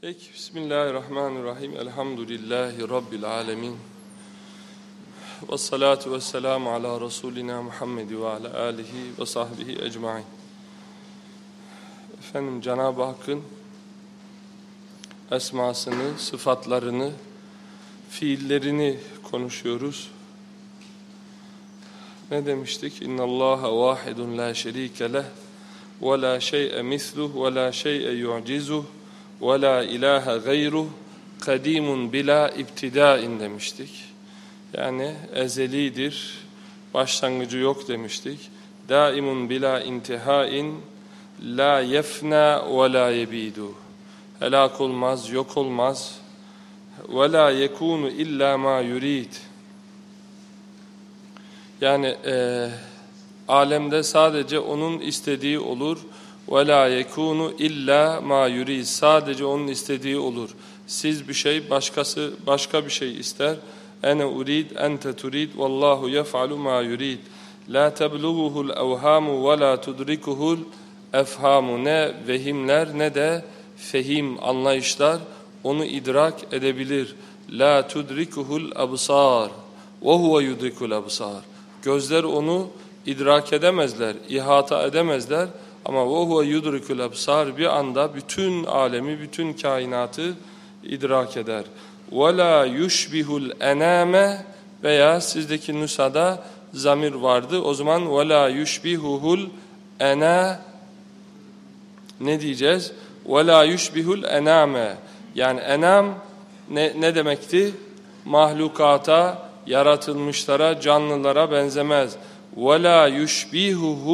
Peki, Bismillahirrahmanirrahim. Elhamdülillahi Rabbil alemin. Ve salatu ve selamu ala Resulina Muhammed ve ala alihi ve sahbihi ecmain. Efendim Cenab-ı Hakk'ın esmasını, sıfatlarını, fiillerini konuşuyoruz. Ne demiştik? İnna Allaha vahidun la şerike leh ve la şey'e misluh ve la şey'e yu'cizuh ve la ilahe gayruh kadimun bila ibtidain demiştik. Yani ezelidir, başlangıcı yok demiştik. Daimun bila intihain la yefna ve la yebidu. Helak olmaz, yok olmaz. Ve la yekunu illa ma yurid. Yani e, alemde sadece onun istediği olur. وَلَا يَكُونُ illa ma yurid. Sadece onun istediği olur. Siz bir şey, başkası başka bir şey ister. Ene urid, ente turid, vallahu yef'alu ma yurid. La tebluğuhul evhamu ve la tudrikuhul efhamu. Ne vehimler ne de fehim anlayışlar onu idrak edebilir. La tudrikuhul absar ve huve yudrikul absar. Gözler onu idrak edemezler, ihata edemezler. Ama huve yudrikul absar bir anda bütün alemi, bütün kainatı idrak eder. La yushbihul ename veya sizdeki nüsada zamir vardı. O zaman la yushbihuhul ena ne diyeceğiz? La yushbihul ename yani enam ne, ne demekti? Mahlukata, yaratılmışlara, canlılara benzemez. وَلَا يُشْبِهُهُ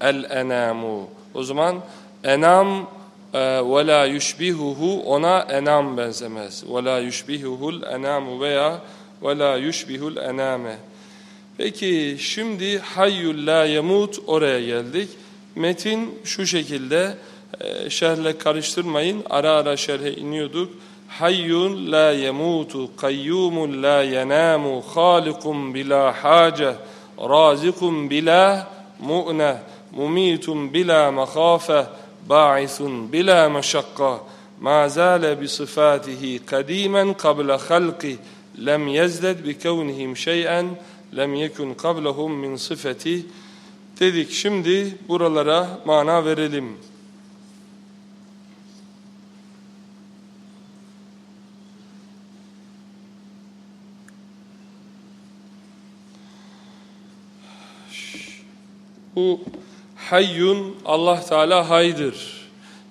الْاَنَامُ O zaman enam وَلَا يُشْبِهُهُ ona enam benzemez. وَلَا يُشْبِهُهُ الْاَنَامُ veya وَلَا يُشْبِهُ الْاَنَامَ Peki şimdi hayyul la yemut oraya geldik. Metin şu şekilde e, şerhle karıştırmayın. Ara ara şerhe iniyorduk. Hayyun la yemutu kayyumun la yenamu halikun bila hace razikum bila mu'ne mumitun bila makhafe ba'ithun bila meşakka ma zale bi sıfatihi kadimen qabla halqi lem yezded bi kevnihim şey'en lem yekun qablahum min sıfati dedik şimdi buralara mana verelim. Bu hayyun Allah Teala haydır.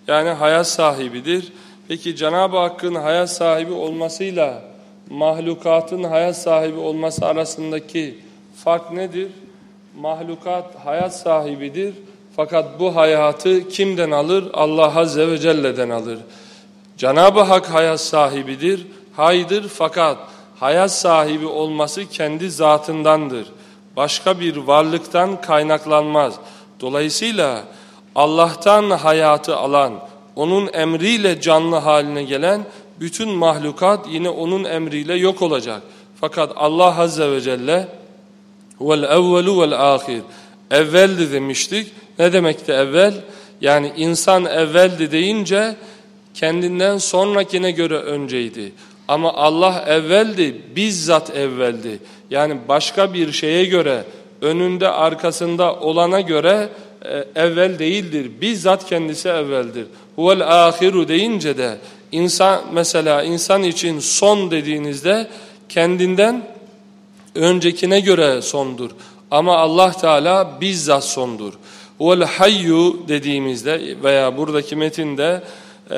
Yani hayat sahibidir. Peki Cenab-ı Hakk'ın hayat sahibi olmasıyla mahlukatın hayat sahibi olması arasındaki fark nedir? Mahlukat hayat sahibidir. Fakat bu hayatı kimden alır? Allah Azze ve Celle'den alır. Cenab-ı Hak hayat sahibidir, haydır fakat hayat sahibi olması kendi zatındandır başka bir varlıktan kaynaklanmaz. Dolayısıyla Allah'tan hayatı alan, onun emriyle canlı haline gelen bütün mahlukat yine onun emriyle yok olacak. Fakat Allah Azze ve Celle vel evvelu vel ahir evveldi demiştik. Ne demekti evvel? Yani insan evveldi deyince kendinden sonrakine göre önceydi. Ama Allah evveldi, bizzat evveldi. Yani başka bir şeye göre, önünde arkasında olana göre e, evvel değildir. Bizzat kendisi evveldir. Huvel ahiru deyince de insan mesela insan için son dediğinizde kendinden öncekine göre sondur. Ama Allah Teala bizzat sondur. Huvel hayyu dediğimizde veya buradaki metinde e,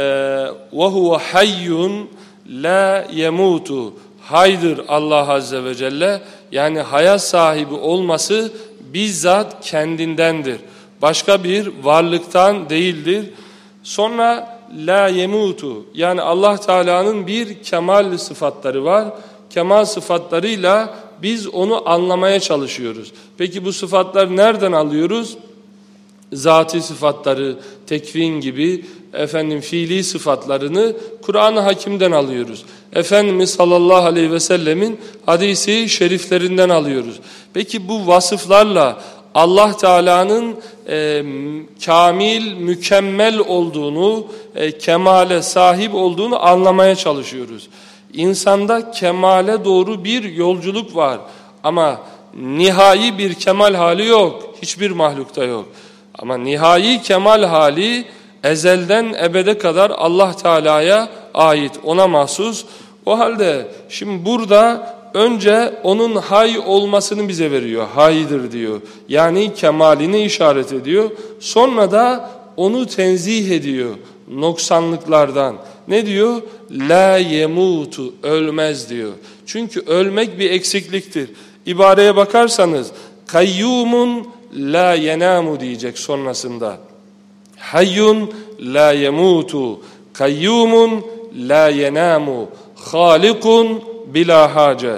ve huve hayyun la yemutu haydır Allah Azze ve Celle yani hayat sahibi olması bizzat kendindendir. Başka bir varlıktan değildir. Sonra la yemutu yani Allah Teala'nın bir kemal sıfatları var. Kemal sıfatlarıyla biz onu anlamaya çalışıyoruz. Peki bu sıfatlar nereden alıyoruz? Zati sıfatları, tekvin gibi efendim fiili sıfatlarını Kur'an-ı Hakim'den alıyoruz. Efendimiz sallallahu aleyhi ve sellemin hadisi şeriflerinden alıyoruz. Peki bu vasıflarla Allah Teala'nın e, kamil, mükemmel olduğunu, e, kemale sahip olduğunu anlamaya çalışıyoruz. İnsanda kemale doğru bir yolculuk var ama nihai bir kemal hali yok. Hiçbir mahlukta yok. Ama nihai kemal hali ezelden ebede kadar Allah Teala'ya ait, ona mahsus. O halde şimdi burada önce onun hay olmasını bize veriyor. Haydır diyor. Yani kemalini işaret ediyor. Sonra da onu tenzih ediyor noksanlıklardan. Ne diyor? La yemutu ölmez diyor. Çünkü ölmek bir eksikliktir. İbareye bakarsanız kayyumun la yenamu diyecek sonrasında. Hayyun la yemutu. Kayyumun la yenamu. Halikun bila hace.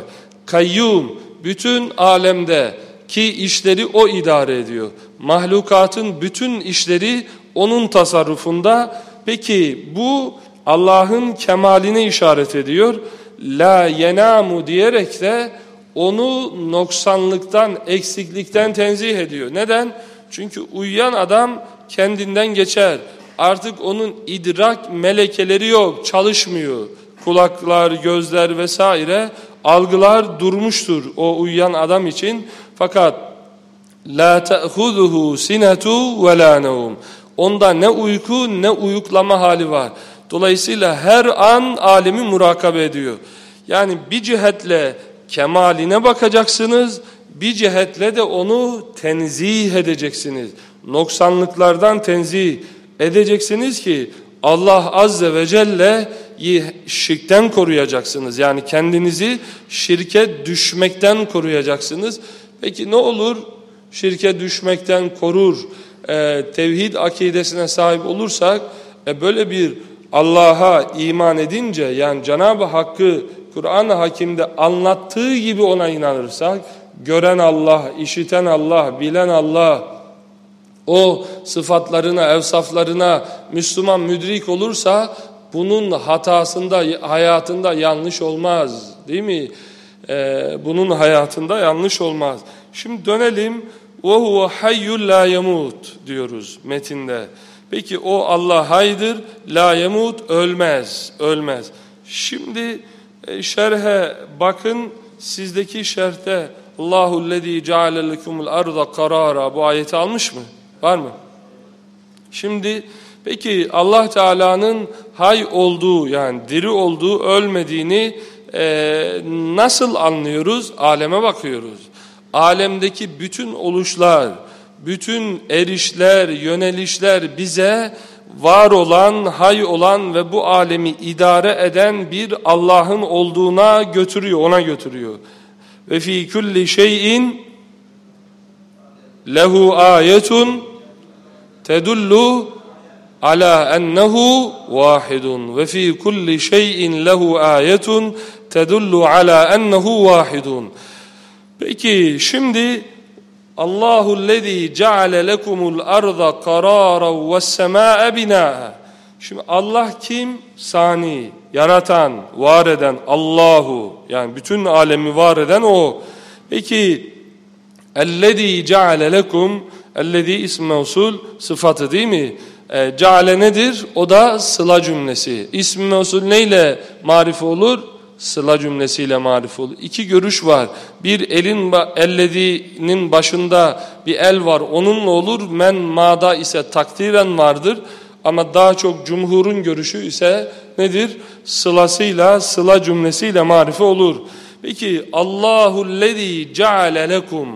Kayyum bütün alemde ki işleri o idare ediyor. Mahlukatın bütün işleri onun tasarrufunda. Peki bu Allah'ın kemaline işaret ediyor. La yenamu diyerek de onu noksanlıktan, eksiklikten tenzih ediyor. Neden? Çünkü uyuyan adam kendinden geçer. Artık onun idrak melekeleri yok, çalışmıyor. Kulaklar, gözler vesaire algılar durmuştur o uyuyan adam için. Fakat la ta'khuduhu sinetu ve la nevm. Onda ne uyku ne uyuklama hali var. Dolayısıyla her an alemi murakabe ediyor. Yani bir cihetle kemaline bakacaksınız, bir cihetle de onu tenzih edeceksiniz. Noksanlıklardan tenzih edeceksiniz ki Allah Azze ve Celle şirkten koruyacaksınız. Yani kendinizi şirke düşmekten koruyacaksınız. Peki ne olur şirke düşmekten korur, e, tevhid akidesine sahip olursak e, böyle bir Allah'a iman edince yani Cenab-ı Hakk'ı Kur'an-ı Hakim'de anlattığı gibi ona inanırsak gören Allah, işiten Allah, bilen Allah o sıfatlarına, evsaflarına Müslüman müdrik olursa bunun hatasında, hayatında yanlış olmaz. Değil mi? Ee, bunun hayatında yanlış olmaz. Şimdi dönelim. وَهُوَ حَيُّ لَا يَمُوتُ diyoruz metinde. Peki o Allah haydır, la yemut ölmez, ölmez. Şimdi e, şerhe bakın, sizdeki şerhte Allahu lezî ceale lekumul arda karara bu ayeti almış mı? Var mı? Şimdi peki Allah Teala'nın hay olduğu yani diri olduğu ölmediğini e, nasıl anlıyoruz? Aleme bakıyoruz. Alemdeki bütün oluşlar, bütün erişler, yönelişler bize var olan, hay olan ve bu alemi idare eden bir Allah'ın olduğuna götürüyor, ona götürüyor. Ve fi kulli şeyin lehu ayetun tedullu ala ennehu vahidun ve fi kulli şeyin lehu ayetun tedullu ala ennehu vahidun. Peki şimdi Allahu lezî ceale lekumul arda kararan ve semâe binâ'a. Şimdi Allah kim? Sani, yaratan, var eden Allahu. Yani bütün alemi var eden O. Peki ellezî ceale lekum ellezî ism mevsul sıfatı değil mi? E, ceale nedir? O da sıla cümlesi. İsm mevsul neyle marife olur? sıla cümlesiyle marif olur. İki görüş var. Bir elin ellediğinin başında bir el var onunla olur. Men ma'da ise takdiren vardır. Ama daha çok cumhurun görüşü ise nedir? Sılasıyla, sıla cümlesiyle marife olur. Peki Allahu lezî ceale lekum.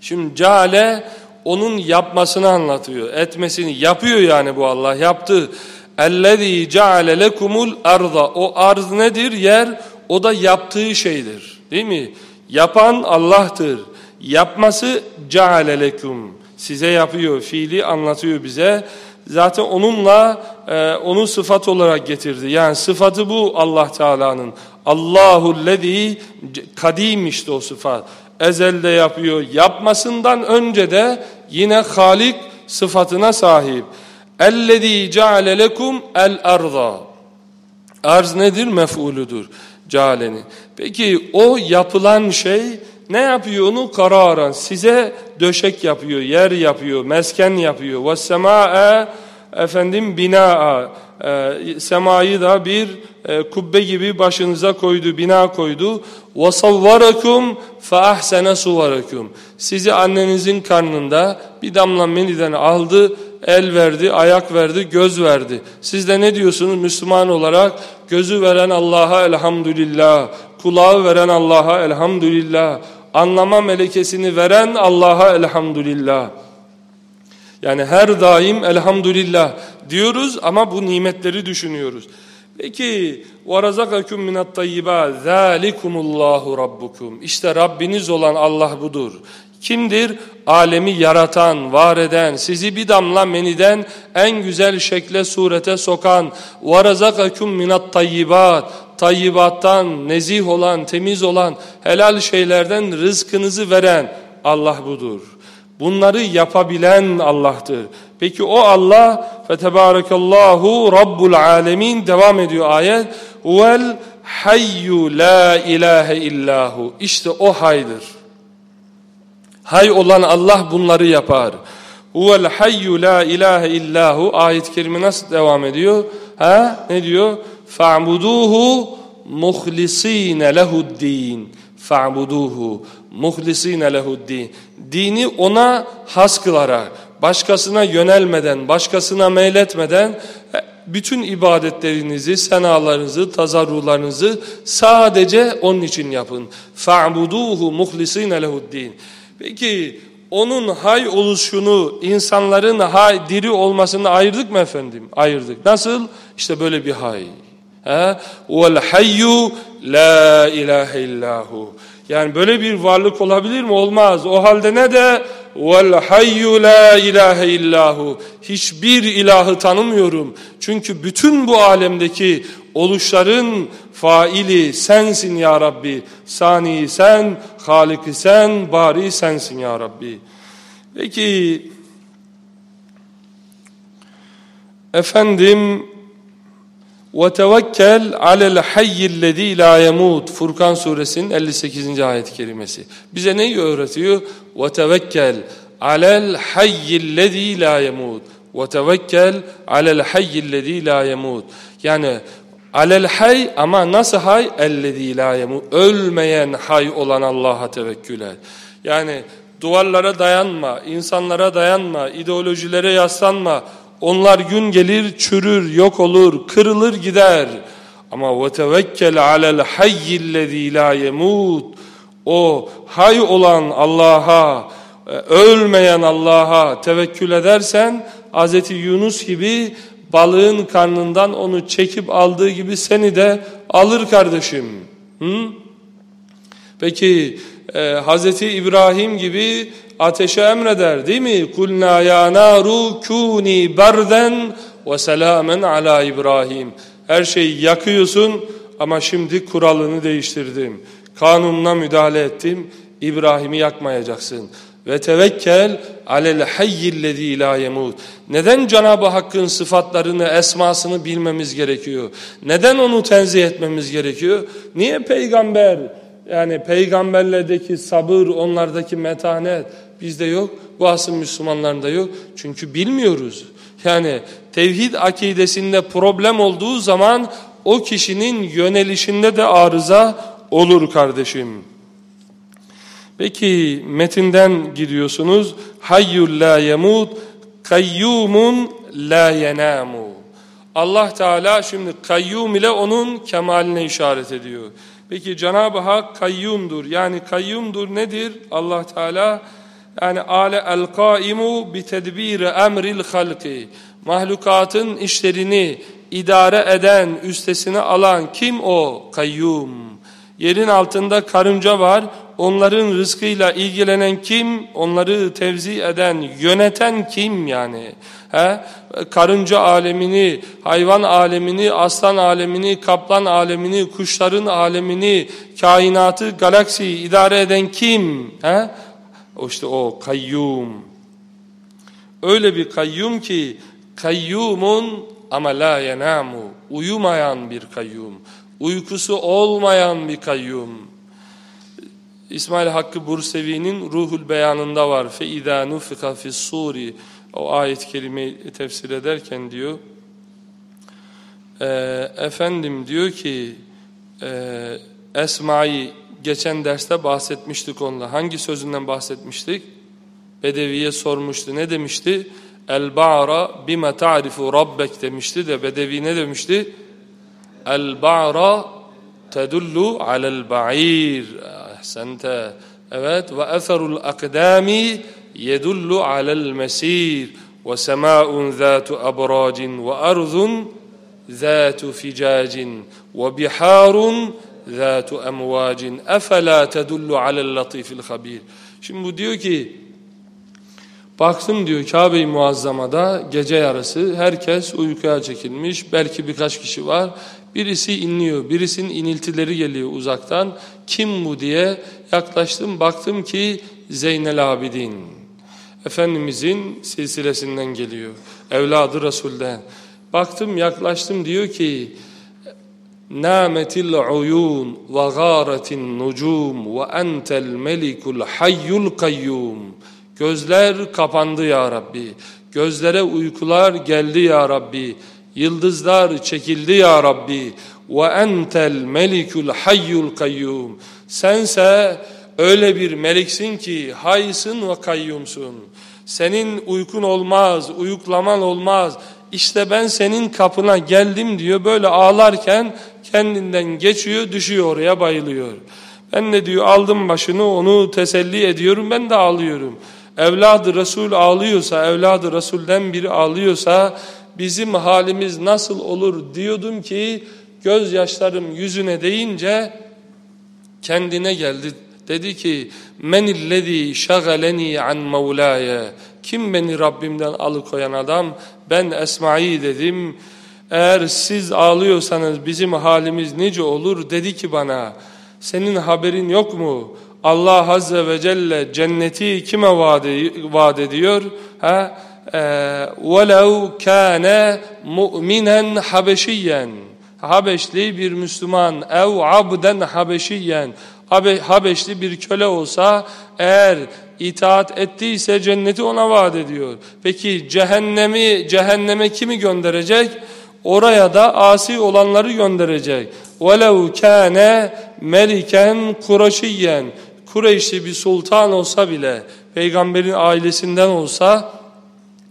Şimdi ceale onun yapmasını anlatıyor. Etmesini yapıyor yani bu Allah. Yaptı. Ellezî ceale lekumul arda. O arz nedir? Yer. O da yaptığı şeydir. Değil mi? Yapan Allah'tır. Yapması ceale lekum. Size yapıyor. Fiili anlatıyor bize. Zaten onunla e, onu sıfat olarak getirdi. Yani sıfatı bu Allah Teala'nın. Allahu lezî kadim işte o sıfat ezelde yapıyor. Yapmasından önce de yine Halik sıfatına sahip. Ellezî ceale lekum el arda. Arz nedir? Mef'uludur. Cealeni. Peki o yapılan şey ne yapıyor onu? Kararan. Size döşek yapıyor, yer yapıyor, mesken yapıyor. Ve semâe efendim binaa E, semayı da bir e, kubbe gibi başınıza koydu, bina koydu. وَصَوَّرَكُمْ فَأَحْسَنَ سُوَرَكُمْ Sizi annenizin karnında bir damla meniden aldı, el verdi, ayak verdi, göz verdi. Siz de ne diyorsunuz Müslüman olarak? Gözü veren Allah'a elhamdülillah, kulağı veren Allah'a elhamdülillah, anlama melekesini veren Allah'a elhamdülillah. Yani her daim elhamdülillah diyoruz ama bu nimetleri düşünüyoruz. Peki وَرَزَقَكُمْ مِنَ الطَّيِّبَاتِ ذَٰلِكُمُ اللّٰهُ رَبُّكُمْ İşte Rabbiniz olan Allah budur. Kimdir? Alemi yaratan, var eden, sizi bir damla meniden en güzel şekle surete sokan وَرَزَقَكُمْ مِنَ الطَّيِّبَاتِ Tayyibattan, nezih olan, temiz olan, helal şeylerden rızkınızı veren Allah budur. Bunları yapabilen Allah'tır. Peki o Allah fetebarekallahu rabbul alemin devam ediyor ayet. Vel hayyu la ilahe illahu. İşte o haydır. Hay olan Allah bunları yapar. Huvel hayyu la ilahe illahu. Ayet-i kerime nasıl devam ediyor? Ha? Ne diyor? Fa'buduhu muhlisine lehu'd-din. Fa'buduhu muhlisine lehu'd-din. Dini ona has kılarak, başkasına yönelmeden, başkasına meyletmeden e, bütün ibadetlerinizi, senalarınızı, tazarrularınızı sadece onun için yapın. Fa'buduhu muhlisine lehu'd-din. Peki onun hay oluşunu, insanların hay diri olmasını ayırdık mı efendim? Ayırdık. Nasıl? İşte böyle bir hay. Vel hayyu la. Yani böyle bir varlık olabilir mi? Olmaz. O halde ne de vel hayyu la ilahe. Hiçbir ilahı tanımıyorum. Çünkü bütün bu alemdeki oluşların faili sensin ya Rabbi. Sani sen, Haliki sen, bari sensin ya Rabbi. Peki efendim وَتَوَكَّلْ عَلَى الْحَيِّ الَّذ۪ي لَا يَمُوتُ Furkan suresinin 58. ayet-i kerimesi. Bize neyi öğretiyor? وَتَوَكَّلْ عَلَى الْحَيِّ الَّذ۪ي لَا يَمُوتُ وَتَوَكَّلْ عَلَى الْحَيِّ الَّذ۪ي لَا يَمُوتُ Yani alel hay ama nasıl hay? Ellezî lâ yemut. Ölmeyen hay olan Allah'a tevekkül et. Yani duvarlara dayanma, insanlara dayanma, ideolojilere yaslanma. Onlar gün gelir çürür, yok olur, kırılır gider. Ama ve tevekkel alel hayyillezî la yemut. O hay olan Allah'a, e, ölmeyen Allah'a tevekkül edersen Hz. Yunus gibi balığın karnından onu çekip aldığı gibi seni de alır kardeşim. Hı? Peki e, Hz. İbrahim gibi ateşe emreder değil mi? Kulna ya naru kuni berden ve selamen ala İbrahim. Her şeyi yakıyorsun ama şimdi kuralını değiştirdim. Kanununa müdahale ettim. İbrahim'i yakmayacaksın. Ve tevekkel alel hayyillezî la yemut. Neden Cenab-ı Hakk'ın sıfatlarını, esmasını bilmemiz gerekiyor? Neden onu tenzih etmemiz gerekiyor? Niye peygamber, yani peygamberlerdeki sabır, onlardaki metanet, Bizde yok. Bu asıl Müslümanlarında yok. Çünkü bilmiyoruz. Yani tevhid akidesinde problem olduğu zaman o kişinin yönelişinde de arıza olur kardeşim. Peki metinden gidiyorsunuz. Hayyul la yemut, kayyumun la yenamu. Allah Teala şimdi kayyum ile onun kemaline işaret ediyor. Peki Cenab-ı Hak kayyumdur. Yani kayyumdur nedir? Allah Teala yani ale el kaimu bi tedbir emril halki. Mahlukatın işlerini idare eden, üstesine alan kim o? Kayyum. Yerin altında karınca var. Onların rızkıyla ilgilenen kim? Onları tevzi eden, yöneten kim yani? He? Karınca alemini, hayvan alemini, aslan alemini, kaplan alemini, kuşların alemini, kainatı, galaksiyi idare eden kim? He? işte o kayyum. Öyle bir kayyum ki kayyumun ama la yenamu. Uyumayan bir kayyum. Uykusu olmayan bir kayyum. İsmail Hakkı Bursevi'nin ruhul beyanında var. Fe idâ nufika fissûri. O ayet kelimeyi tefsir ederken diyor. E, efendim diyor ki e, Esma'yı geçen derste bahsetmiştik onunla. Hangi sözünden bahsetmiştik? Bedeviye sormuştu. Ne demişti? El-ba'ra bima ta'rifu rabbek demişti de Bedevi ne demişti? El-ba'ra tedullu alel ba'ir. Ahsente. Evet. Ve etherul akdami yedullu alel mesir. Ve sema'un zâtu abracin ve arzun zâtu ficacin ve biharun zâtu emvacin. Efela tedullu alel latifil habir. Şimdi bu diyor ki Baktım diyor Kabe-i Muazzama'da gece yarısı herkes uykuya çekilmiş. Belki birkaç kişi var. Birisi inliyor. Birisinin iniltileri geliyor uzaktan. Kim bu diye yaklaştım. Baktım ki Zeynel Abidin. Efendimizin silsilesinden geliyor. Evladı Resul'den. Baktım yaklaştım diyor ki Ve gâretin nucûm ve entel melikul hayyul kayyum. Gözler kapandı ya Rabbi. Gözlere uykular geldi ya Rabbi. Yıldızlar çekildi ya Rabbi. Ve entel melikul hayyul kayyum. Sense öyle bir meliksin ki haysın ve kayyumsun. Senin uykun olmaz, uyuklaman olmaz. İşte ben senin kapına geldim diyor. Böyle ağlarken kendinden geçiyor, düşüyor oraya bayılıyor. Ben ne diyor aldım başını onu teselli ediyorum ben de ağlıyorum evladı Resul ağlıyorsa, evladı Resul'den biri ağlıyorsa bizim halimiz nasıl olur diyordum ki gözyaşlarım yüzüne deyince kendine geldi. Dedi ki menillezî şagaleni an mevlâye kim beni Rabbimden alıkoyan adam ben Esma'yı dedim eğer siz ağlıyorsanız bizim halimiz nice olur dedi ki bana senin haberin yok mu Allah Azze ve Celle cenneti kime vaat ediyor? Ha? وَلَوْ كَانَ مُؤْمِنًا حَبَشِيًّا Habeşli bir Müslüman ev abden habeşiyen Habeşli bir köle olsa eğer itaat ettiyse cenneti ona vaat ediyor. Peki cehennemi cehenneme kimi gönderecek? Oraya da asi olanları gönderecek. وَلَوْ كَانَ مَلِكًا قُرَشِيًّا Kureyşli bir sultan olsa bile, peygamberin ailesinden olsa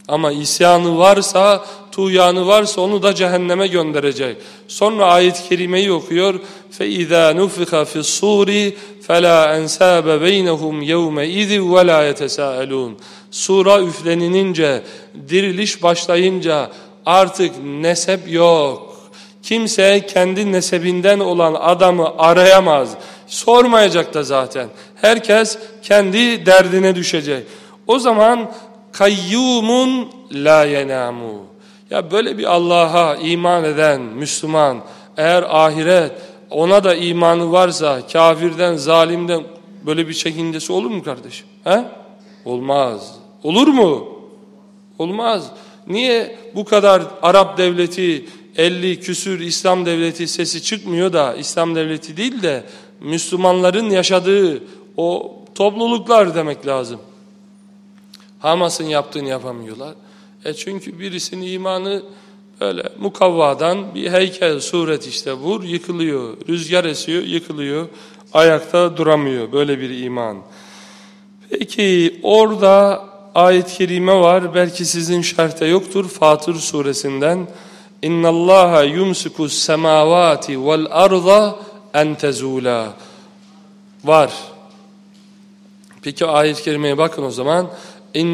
ama isyanı varsa, tuğyanı varsa onu da cehenneme gönderecek. Sonra ayet-i kerimeyi okuyor. فَاِذَا نُفِخَ فِي الصُّورِ فَلَا اَنْسَابَ بَيْنَهُمْ يَوْمَئِذٍ وَلَا يَتَسَاءَلُونَ Sura üfleninince, diriliş başlayınca artık nesep yok. Kimse kendi nesebinden olan adamı arayamaz. Sormayacak da zaten. Herkes kendi derdine düşecek. O zaman kayyumun la yenamu. Ya böyle bir Allah'a iman eden Müslüman eğer ahiret ona da imanı varsa kafirden, zalimden böyle bir çekincesi olur mu kardeşim? He? Olmaz. Olur mu? Olmaz. Niye bu kadar Arap devleti 50 küsür İslam devleti sesi çıkmıyor da İslam devleti değil de Müslümanların yaşadığı o topluluklar demek lazım. Hamas'ın yaptığını yapamıyorlar. E çünkü birisinin imanı böyle mukavvadan bir heykel suret işte vur yıkılıyor. Rüzgar esiyor yıkılıyor. Ayakta duramıyor böyle bir iman. Peki orada ayet-i kerime var. Belki sizin şerhte yoktur. Fatır suresinden. Allaha yumsiku semavati vel arda en tezula. Var. Peki ayet-i kerimeye bakın o zaman.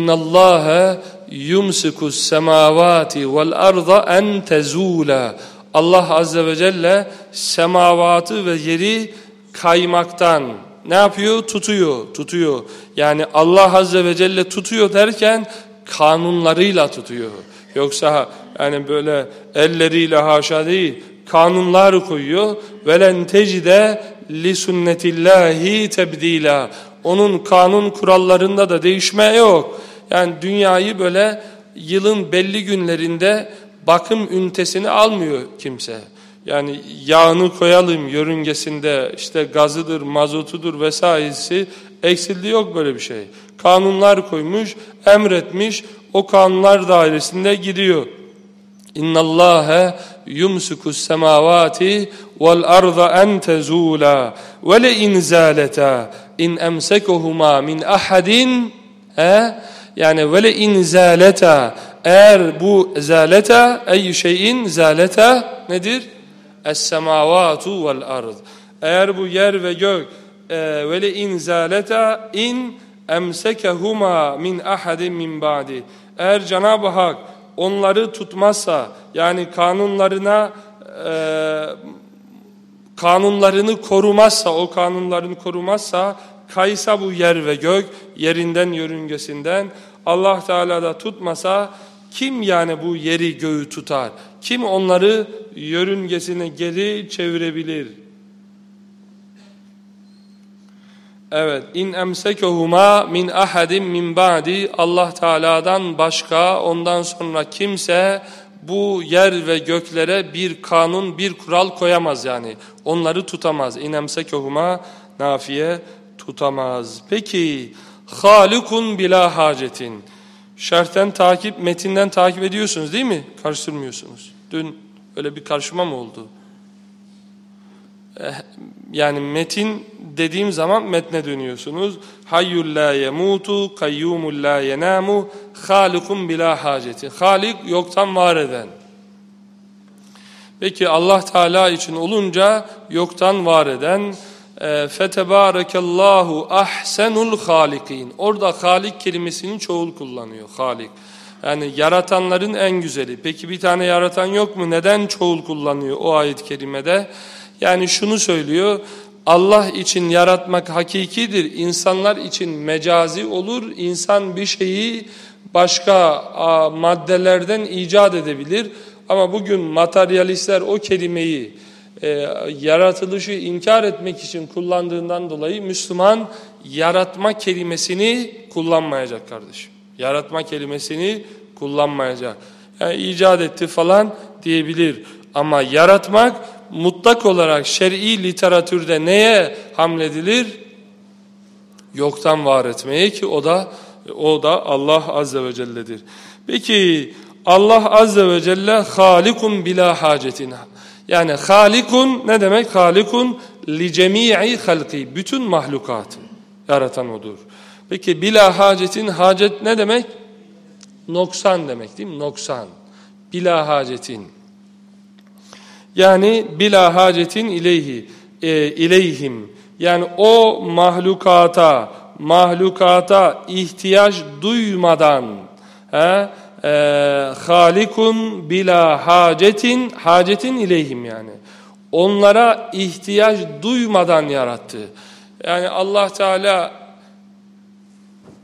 Allaha yumsiku semavati vel arda en tezula. Allah azze ve celle semavatı ve yeri kaymaktan ne yapıyor? Tutuyor, tutuyor. Yani Allah azze ve celle tutuyor derken kanunlarıyla tutuyor. Yoksa yani böyle elleriyle haşa değil kanunlar koyuyor. Velen tecide li sünnetillahi tebdila. Onun kanun kurallarında da değişme yok. Yani dünyayı böyle yılın belli günlerinde bakım ünitesini almıyor kimse. Yani yağını koyalım yörüngesinde işte gazıdır, mazotudur vesairesi eksildi yok böyle bir şey. Kanunlar koymuş, emretmiş, o kanunlar dairesinde gidiyor. İnna Allaha yumsiku semavati vel arda en tezula ve le in in emsekuhuma min ahadin he yani ve le in eğer bu zaleta ey şeyin zaleta nedir? Es-semavatu vel ard. Eğer bu yer ve gök e, ve le in zaleta in emsekehuma min ahadin min ba'di. Eğer Cenab-ı Hak onları tutmazsa yani kanunlarına e, kanunlarını korumazsa o kanunlarını korumazsa kaysa bu yer ve gök yerinden yörüngesinden Allah Teala da tutmasa kim yani bu yeri göğü tutar? Kim onları yörüngesine geri çevirebilir? Evet, in emsekehuma min ahadin min ba'di Allah Teala'dan başka ondan sonra kimse bu yer ve göklere bir kanun, bir kural koyamaz yani. Onları tutamaz. İn emsekehuma nafiye tutamaz. Peki halikun bila hacetin. Şerhten takip, metinden takip ediyorsunuz değil mi? Karıştırmıyorsunuz. Dün öyle bir karışma mı oldu? Eh, yani metin dediğim zaman metne dönüyorsunuz. Hayyul la yemutu, kayyumul la yenamu, halikun bila haceti. Halik yoktan var eden. Peki Allah Teala için olunca yoktan var eden fetebarekallahu ahsenul halikin. Orada halik kelimesinin çoğul kullanıyor. Halik. Yani yaratanların en güzeli. Peki bir tane yaratan yok mu? Neden çoğul kullanıyor o ayet-i kerimede? Yani şunu söylüyor. Allah için yaratmak hakikidir. İnsanlar için mecazi olur. İnsan bir şeyi başka maddelerden icat edebilir. Ama bugün materyalistler o kelimeyi e, yaratılışı inkar etmek için kullandığından dolayı Müslüman yaratma kelimesini kullanmayacak kardeşim. Yaratma kelimesini kullanmayacak. Yani icat etti falan diyebilir. Ama yaratmak mutlak olarak şer'i literatürde neye hamledilir? Yoktan var etmeye ki o da o da Allah azze ve celle'dir. Peki Allah azze ve celle halikun bila hacetin. Yani halikun ne demek? Halikun li cemi'i halki. Bütün mahlukatı yaratan odur. Peki bila hacetin hacet ne demek? Noksan demek değil mi? Noksan. Bila hacetin. Yani bila hacetin ileyhi, e, ileyhim. Yani o mahlukata, mahlukata ihtiyaç duymadan he, e, halikun bila hacetin hacetin ileyhim yani. Onlara ihtiyaç duymadan yarattı. Yani Allah Teala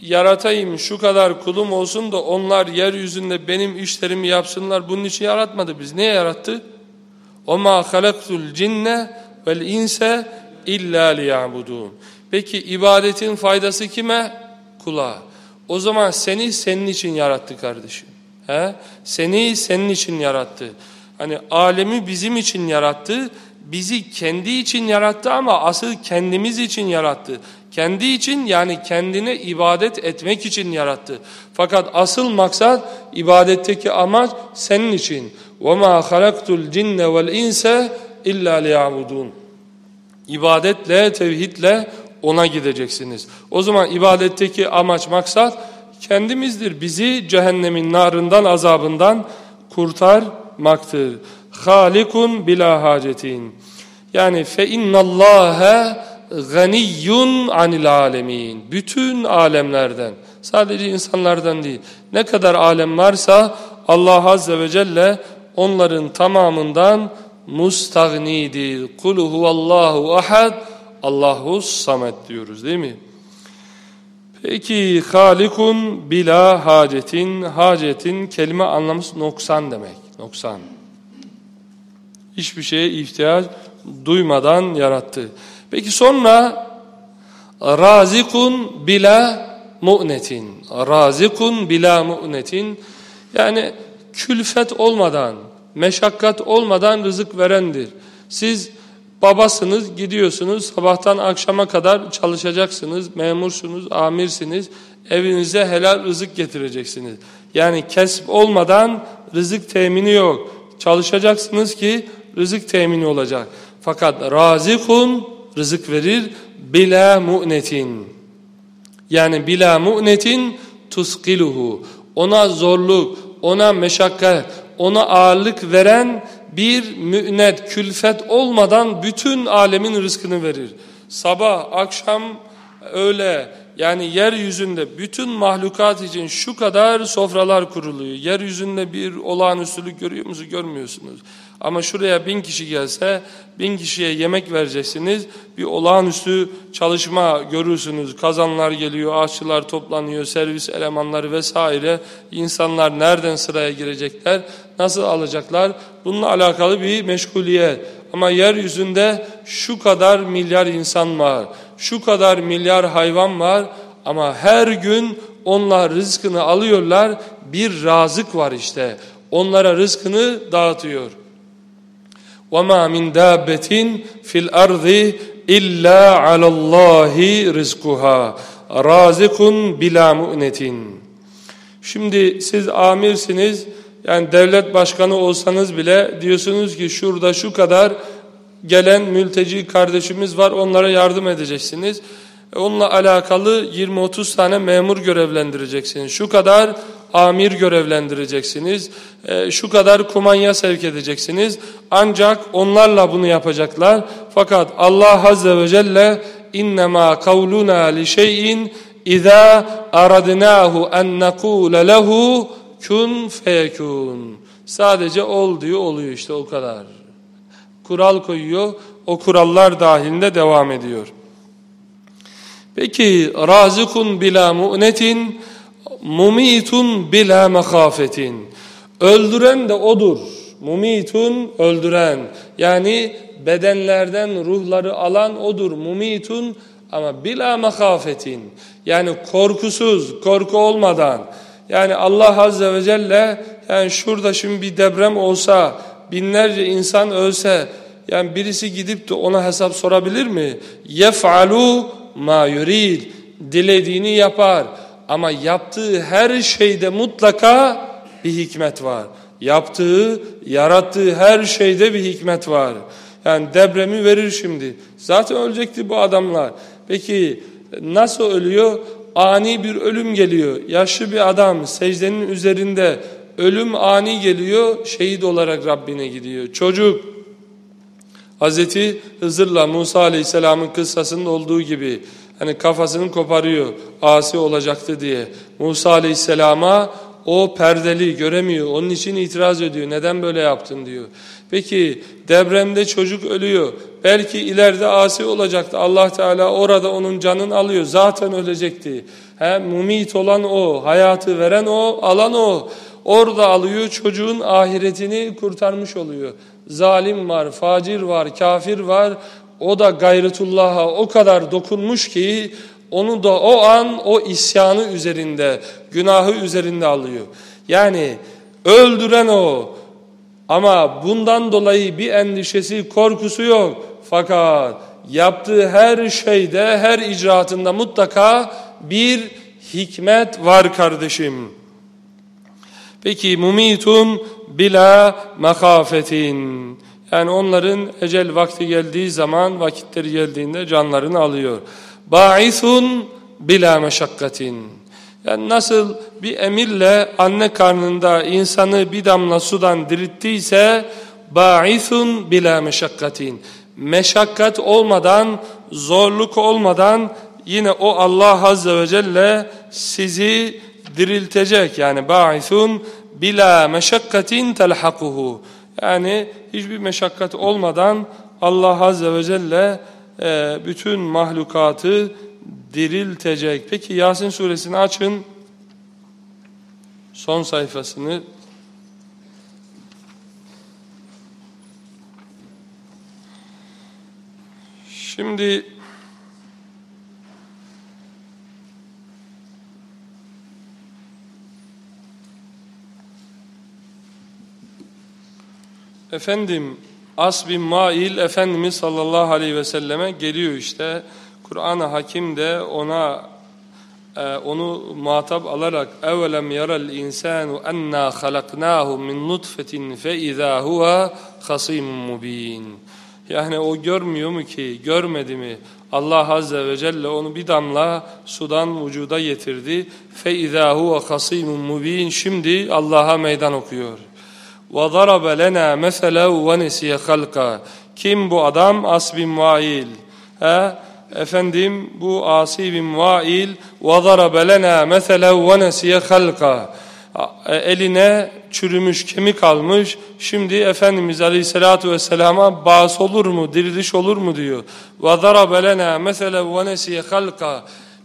yaratayım şu kadar kulum olsun da onlar yeryüzünde benim işlerimi yapsınlar. Bunun için yaratmadı biz. Niye yarattı? O ma halaktul cinne vel inse illa liyabudun. Peki ibadetin faydası kime? Kula. O zaman seni senin için yarattı kardeşim. He? Seni senin için yarattı. Hani alemi bizim için yarattı. Bizi kendi için yarattı ama asıl kendimiz için yarattı. Kendi için yani kendine ibadet etmek için yarattı. Fakat asıl maksat ibadetteki amaç senin için. وَمَا خَلَقْتُ الْجِنَّ وَالْاِنْسَ اِلَّا لِيَعْبُدُونَ İbadetle, tevhidle ona gideceksiniz. O zaman ibadetteki amaç, maksat kendimizdir. Bizi cehennemin narından, azabından kurtarmaktır. Halikun bila hacetin. Yani fe innallâhe ganiyyun anil alemin. Bütün alemlerden, sadece insanlardan değil. Ne kadar alem varsa Allah Azze ve Celle onların tamamından mustagnidir. Kul huvallahu ahad, Allahu samet diyoruz değil mi? Peki halikun bila hacetin, hacetin kelime anlamı noksan demek. Noksan. Hiçbir şeye ihtiyaç duymadan yarattı. Peki sonra razikun bila mu'netin. Razikun bila mu'netin. Yani külfet olmadan, meşakkat olmadan rızık verendir. Siz babasınız, gidiyorsunuz, sabahtan akşama kadar çalışacaksınız, memursunuz, amirsiniz, evinize helal rızık getireceksiniz. Yani kesp olmadan rızık temini yok. Çalışacaksınız ki rızık temini olacak. Fakat razikun rızık verir bila mu'netin. Yani bila mu'netin tuskiluhu. Ona zorluk, ona meşakkat, ona ağırlık veren bir mü'net, külfet olmadan bütün alemin rızkını verir. Sabah, akşam, öğle yani yeryüzünde bütün mahlukat için şu kadar sofralar kuruluyor. Yeryüzünde bir olağanüstülük görüyor musunuz? Görmüyorsunuz. Ama şuraya bin kişi gelse bin kişiye yemek vereceksiniz. Bir olağanüstü çalışma görürsünüz. Kazanlar geliyor, aşçılar toplanıyor, servis elemanları vesaire. İnsanlar nereden sıraya girecekler, nasıl alacaklar? Bununla alakalı bir meşguliyet. Ama yeryüzünde şu kadar milyar insan var, şu kadar milyar hayvan var ama her gün onlar rızkını alıyorlar. Bir razık var işte. Onlara rızkını dağıtıyor. وَمَا مِنْ دَابَّةٍ فِي الْأَرْضِ إِلَّا عَلَى اللّٰهِ رِزْقُهَا رَازِقٌ بِلَا مُؤْنَةٍ Şimdi siz amirsiniz, yani devlet başkanı olsanız bile diyorsunuz ki şurada şu kadar gelen mülteci kardeşimiz var onlara yardım edeceksiniz. Onunla alakalı 20-30 tane memur görevlendireceksiniz. Şu kadar amir görevlendireceksiniz. E, şu kadar kumanya sevk edeceksiniz. Ancak onlarla bunu yapacaklar. Fakat Allah Azze ve Celle innema kavluna li şeyin iza aradnahu en nekule lehu kun feyekun. Sadece ol diyor oluyor işte o kadar. Kural koyuyor. O kurallar dahilinde devam ediyor. Peki razikun bila mu'netin mumitun bila mekafetin. Öldüren de odur. Mumitun öldüren. Yani bedenlerden ruhları alan odur. Mumitun ama bila mekafetin. Yani korkusuz, korku olmadan. Yani Allah Azze ve Celle yani şurada şimdi bir deprem olsa, binlerce insan ölse, yani birisi gidip de ona hesap sorabilir mi? Yef'alu ma yurid. Dilediğini yapar. Ama yaptığı her şeyde mutlaka bir hikmet var. Yaptığı, yarattığı her şeyde bir hikmet var. Yani depremi verir şimdi. Zaten ölecekti bu adamlar. Peki nasıl ölüyor? Ani bir ölüm geliyor. Yaşlı bir adam secdenin üzerinde ölüm ani geliyor. Şehit olarak Rabbine gidiyor. Çocuk Hazreti Hızır'la Musa Aleyhisselam'ın kıssasında olduğu gibi hani kafasını koparıyor asi olacaktı diye. Musa Aleyhisselam'a o perdeli göremiyor. Onun için itiraz ediyor. Neden böyle yaptın diyor. Peki depremde çocuk ölüyor. Belki ileride asi olacaktı. Allah Teala orada onun canını alıyor. Zaten ölecekti. He, mumit olan o, hayatı veren o, alan o. Orada alıyor çocuğun ahiretini kurtarmış oluyor. Zalim var, facir var, kafir var. O da gayretullah'a o kadar dokunmuş ki onu da o an o isyanı üzerinde, günahı üzerinde alıyor. Yani öldüren o. Ama bundan dolayı bir endişesi, korkusu yok. Fakat yaptığı her şeyde, her icraatında mutlaka bir hikmet var kardeşim. Peki mumitun bila makafetin. Yani onların ecel vakti geldiği zaman, vakitleri geldiğinde canlarını alıyor. Ba'isun bila meşakkatin. Yani nasıl bir emirle anne karnında insanı bir damla sudan dirittiyse ba'isun bila meşakkatin. Meşakkat olmadan, zorluk olmadan yine o Allah Azze ve Celle sizi diriltecek. Yani ba'isun bila meşakkatin telhakuhu. Yani hiçbir meşakkat olmadan Allah Azze ve Celle e, bütün mahlukatı diriltecek. Peki Yasin suresini açın. Son sayfasını. Şimdi Efendim As bin Mail Efendimiz sallallahu aleyhi ve selleme geliyor işte. Kur'an-ı Hakim de ona e, onu muhatap alarak evelem yaral insanu enna halaknahu min nutfetin fe izâ hasimun mubin. Yani o görmüyor mu ki, görmedi mi? Allah Azze ve Celle onu bir damla sudan vücuda getirdi. İzâ huve hasimun mubin. Şimdi Allah'a meydan okuyor. وَضَرَبَ لَنَا مَثَلًا وَنَسِيَ خَلْقًا Kim bu adam? As bin Vail. He? Efendim bu Asi bin Vail وَضَرَبَ لَنَا مَثَلًا وَنَسِيَ خَلْقًا Eline çürümüş kemik almış. Şimdi Efendimiz Aleyhisselatü Vesselam'a bağış olur mu, diriliş olur mu diyor. وَضَرَبَ لَنَا مَثَلًا وَنَسِيَ خَلْقًا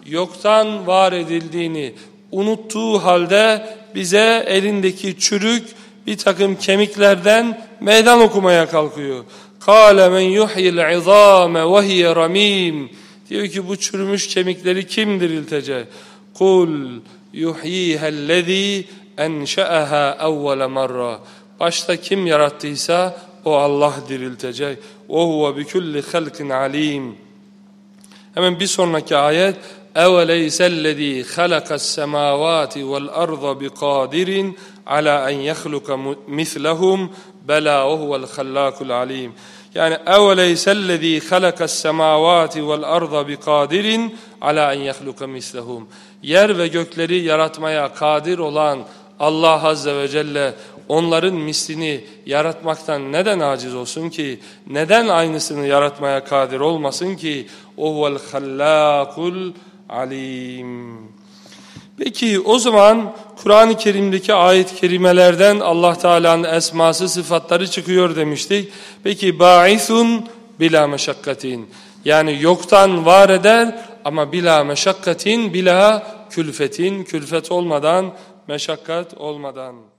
Yoktan var edildiğini unuttuğu halde bize elindeki çürük bir takım kemiklerden meydan okumaya kalkıyor. قَالَ مَنْ يُحْيِ الْعِظَامَ وَهِيَ رَمِيمٌ Diyor ki bu çürümüş kemikleri kim diriltecek? قُلْ يُحْيِيهَا الَّذ۪ي اَنْشَأَهَا اَوَّلَ مَرَّةً Başta kim yarattıysa o Allah diriltecek. وَهُوَ بِكُلِّ خَلْقٍ عَلِيمٌ Hemen bir sonraki ayet اَوَلَيْسَ الَّذ۪ي خَلَقَ السَّمَاوَاتِ وَالْأَرْضَ بِقَادِرٍ ala en yahluka mislehum bela ve huvel hallakul alim. Yani eveleysellezî halakas semâvâti vel arda bikadirin ala en yahluka mislehum. Yer ve gökleri yaratmaya kadir olan Allah Azze ve Celle onların mislini yaratmaktan neden aciz olsun ki? Neden aynısını yaratmaya kadir olmasın ki? O vel hallakul alim. Peki o zaman Kur'an-ı Kerim'deki ayet-i kerimelerden Allah Teala'nın esması sıfatları çıkıyor demiştik. Peki ba'isun bila meşakkatin. Yani yoktan var eder ama bila meşakkatin, bila külfetin, külfet olmadan, meşakkat olmadan.